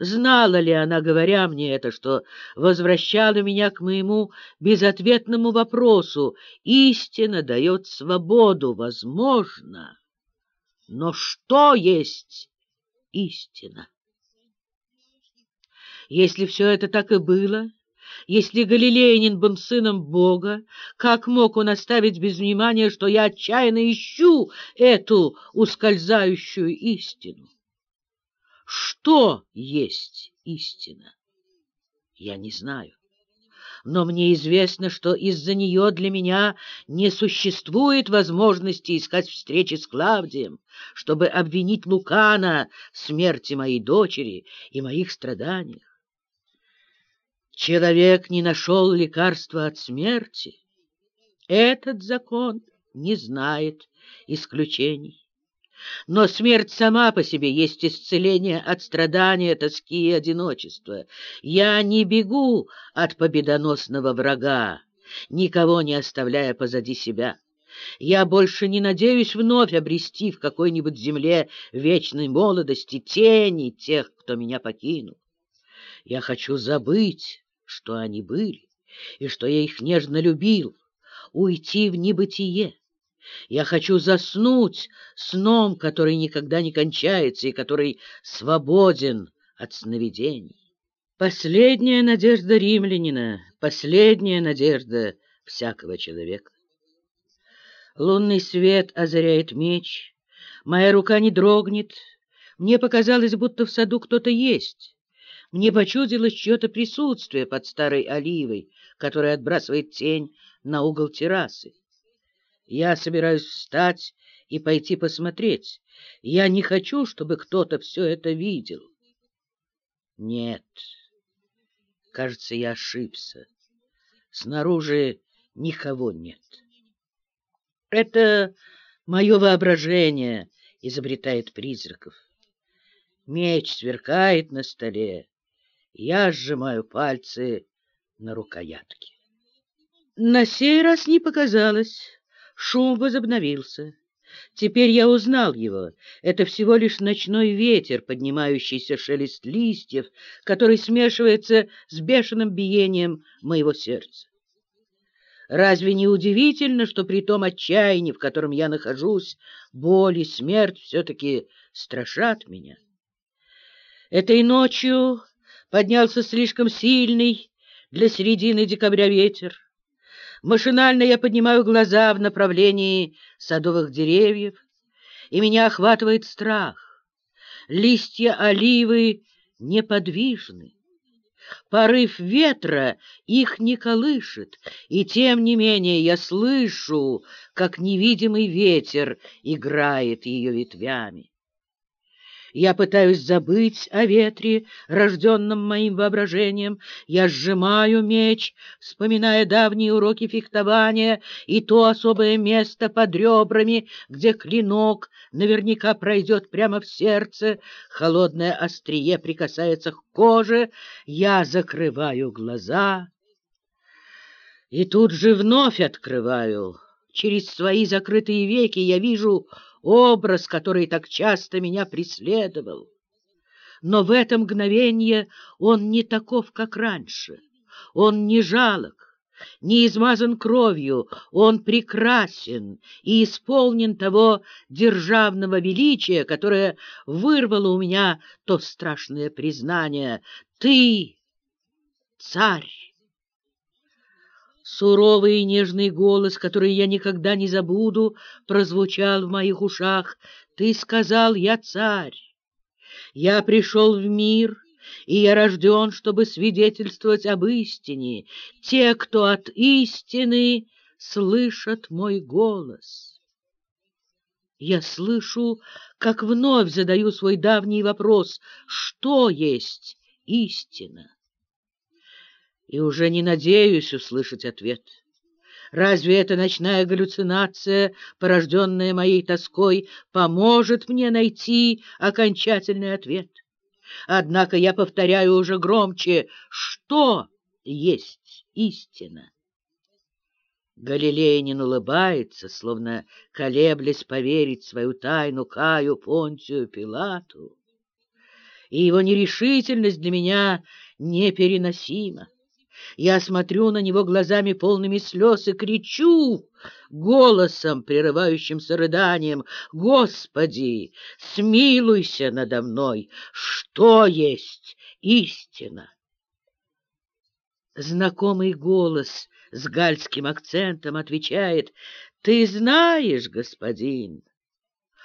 Знала ли она, говоря мне это, что возвращала меня к моему безответному вопросу? Истина дает свободу, возможно. Но что есть истина? Если все это так и было, если Галилеянин был сыном Бога, как мог он оставить без внимания, что я отчаянно ищу эту ускользающую истину? Что есть истина? Я не знаю. Но мне известно, что из-за нее для меня не существует возможности искать встречи с Клавдием, чтобы обвинить Лукана в смерти моей дочери и моих страданиях. Человек не нашел лекарства от смерти. Этот закон не знает исключений. Но смерть сама по себе есть исцеление от страдания, тоски и одиночества. Я не бегу от победоносного врага, никого не оставляя позади себя. Я больше не надеюсь вновь обрести в какой-нибудь земле вечной молодости тени тех, кто меня покинул. Я хочу забыть, что они были, и что я их нежно любил, уйти в небытие. Я хочу заснуть сном, который никогда не кончается и который свободен от сновидений. Последняя надежда римлянина, последняя надежда всякого человека. Лунный свет озаряет меч, моя рука не дрогнет. Мне показалось, будто в саду кто-то есть. Мне почудилось чье-то присутствие под старой оливой, которая отбрасывает тень на угол террасы. Я собираюсь встать и пойти посмотреть. Я не хочу, чтобы кто-то все это видел. Нет, кажется, я ошибся. Снаружи никого нет. Это мое воображение изобретает призраков. Меч сверкает на столе, я сжимаю пальцы на рукоятке. На сей раз не показалось. Шум возобновился. Теперь я узнал его. Это всего лишь ночной ветер, поднимающийся шелест листьев, который смешивается с бешеным биением моего сердца. Разве не удивительно, что при том отчаянии, в котором я нахожусь, боль и смерть все-таки страшат меня? Этой ночью поднялся слишком сильный для середины декабря ветер. Машинально я поднимаю глаза в направлении садовых деревьев, и меня охватывает страх. Листья оливы неподвижны. Порыв ветра их не колышет, и тем не менее я слышу, как невидимый ветер играет ее ветвями. Я пытаюсь забыть о ветре, рожденном моим воображением. Я сжимаю меч, вспоминая давние уроки фехтования и то особое место под ребрами, где клинок наверняка пройдет прямо в сердце, холодное острие прикасается к коже. Я закрываю глаза и тут же вновь открываю. Через свои закрытые веки я вижу образ, который так часто меня преследовал. Но в это мгновение он не таков, как раньше. Он не жалок, не измазан кровью, он прекрасен и исполнен того державного величия, которое вырвало у меня то страшное признание «Ты царь!» Суровый и нежный голос, который я никогда не забуду, прозвучал в моих ушах. «Ты сказал, я царь. Я пришел в мир, и я рожден, чтобы свидетельствовать об истине. Те, кто от истины, слышат мой голос». Я слышу, как вновь задаю свой давний вопрос, что есть истина? И уже не надеюсь услышать ответ. Разве эта ночная галлюцинация, порожденная моей тоской, поможет мне найти окончательный ответ? Однако я повторяю уже громче, что есть истина? Галилеянин улыбается, словно колеблясь поверить свою тайну Каю, Понтию, Пилату. и его нерешительность для меня непереносима. Я смотрю на него глазами полными слез и кричу голосом, прерывающимся рыданием, «Господи, смилуйся надо мной! Что есть истина?» Знакомый голос с гальским акцентом отвечает, «Ты знаешь, господин,